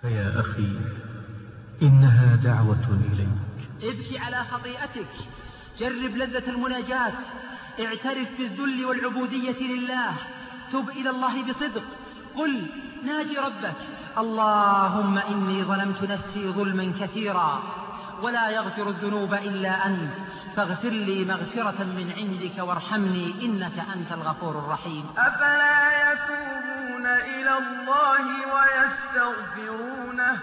فيا أخي إنها دعوة إليك. ابكي على خطيئتك. جرب لذة المناجاة. اعترف بالذل والعبودية لله. تب إلى الله بصدق. قل ناجي ربك. اللهم إني ظلمت نفسي ظلما كثيرا. ولا يغفر الذنوب إلا أنت. فاغفر لي مغفرة من عندك وارحمني إنك أنت الغفور الرحيم. أفلا يتوبون إلى الله ويستغفرونه.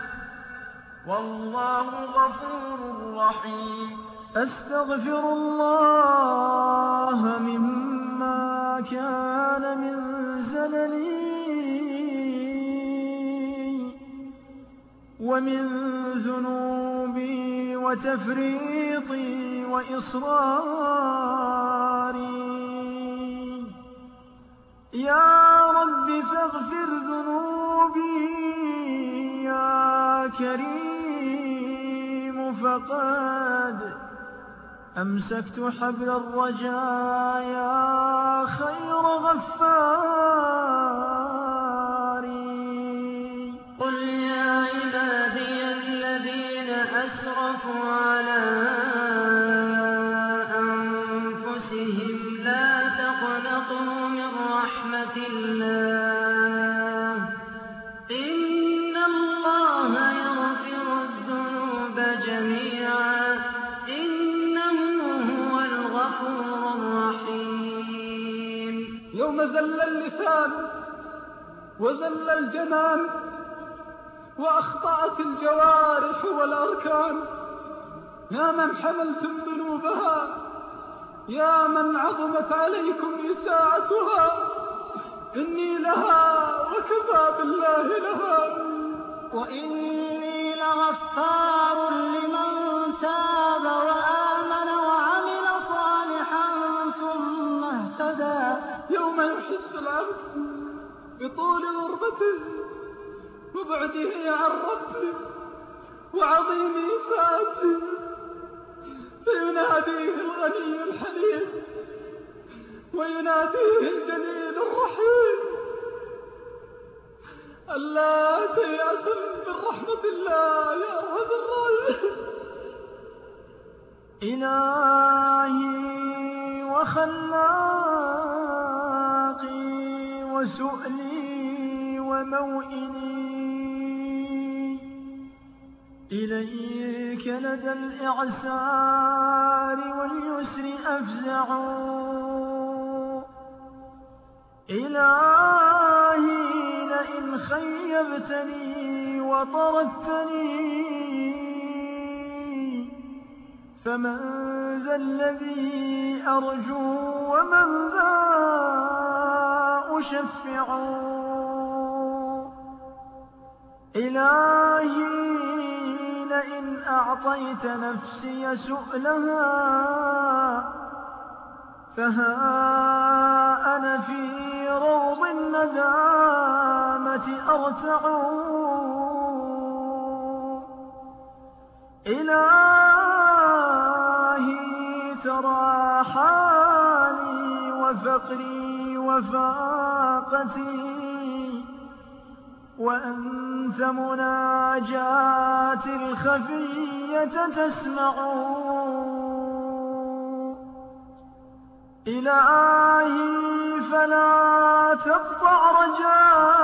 والله غفور رحيم. أستغفر الله مما كان من زللي ومن ذنوبي وتفريطي وإصراري. يا رب فاغفر ذنوبي يا كريم فقد أمسكت حبل الرجايا خير غفار قل يا عبادي الذين أسرفوا على إن الله يغفر الذنوب جميعا. إنه هو الغفور الرحيم. يوم زل اللسان وزل الجنان وأخطأت الجوارح والأركان. يا من حملتم ذنوبها يا من عظمت عليكم إساءتها. إني لها وكفى بالله لها. وإني لغفار لمن تاب وآمن وعمل صالحا ثم اهتدى. يوم يحس العبد بطول غربته وبعده عن ربه وعظيم إساءته فيناديه الغني الحليم ويناديه الجليل الرحيم. ألا تيأس من رحمة الله يا أرحم الراحمين إلهي وخلاقي وسؤلي وموئلي. إليك لدى الإعسار واليسر أفزع. خيبتني وطردتني فمن ذا الذي أرجو ومن ذا أشفع إلهي لئن أعطيت نفسي سؤلها فها أنا في روض الندامة أرتع إلهي ترى حالي وفقري وفاقتي وأنت مناجاتي الخفية تسمع. إلهي فلا تقطع رجائي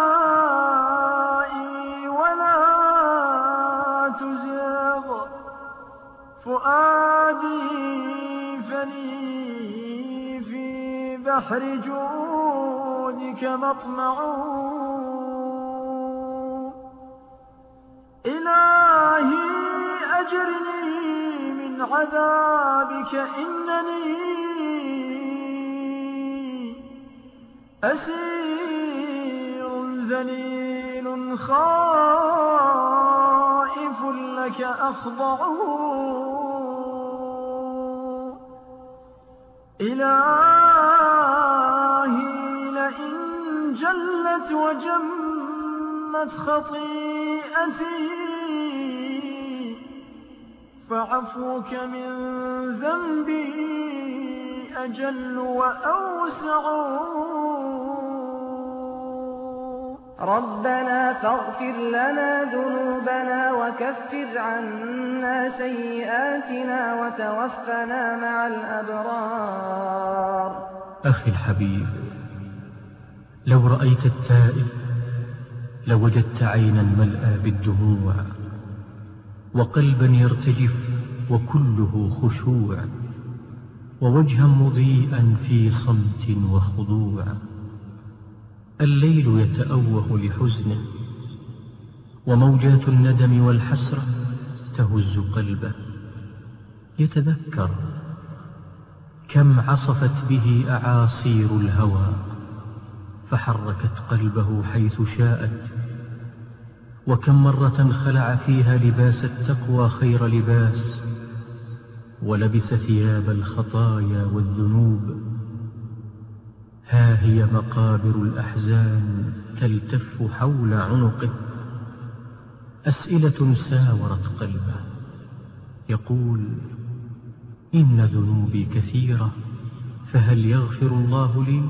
فؤادي فلي في بحر جودك مطمع. إلهي أجرني من عذابك إنني أسير ذليل خائف لك أخضع إلهي لئن جلت وجمت خطيئتي فعفوك من ذنبي أجل وأوسع. ربنا فاغفر لنا ذنوبنا وكفر عنا سيئاتنا وتوفنا مع الأبرار. أخي الحبيب لو رأيت التائب لوجدت عينا ملأى بالدموع وقلبا يرتجف وكله خشوع ووجها مضيئا في صمت وخضوع الليل يتأوه لحزنه وموجات الندم والحسرة تهز قلبه. يتذكر كم عصفت به أعاصير الهوى فحركت قلبه حيث شاءت. وكم مرة خلع فيها لباس التقوى خير لباس ولبس ثياب الخطايا والذنوب. ها هي مقابر الأحزان تلتف حول عنقه. أسئلة ساورت قلبه. يقول إن ذنوبي كثيرة فهل يغفر الله لي؟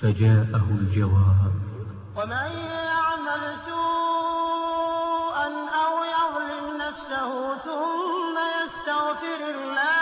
فجاءه الجواب. ومن يعمل سوءا أو يظلم نفسه ثم يستغفر الله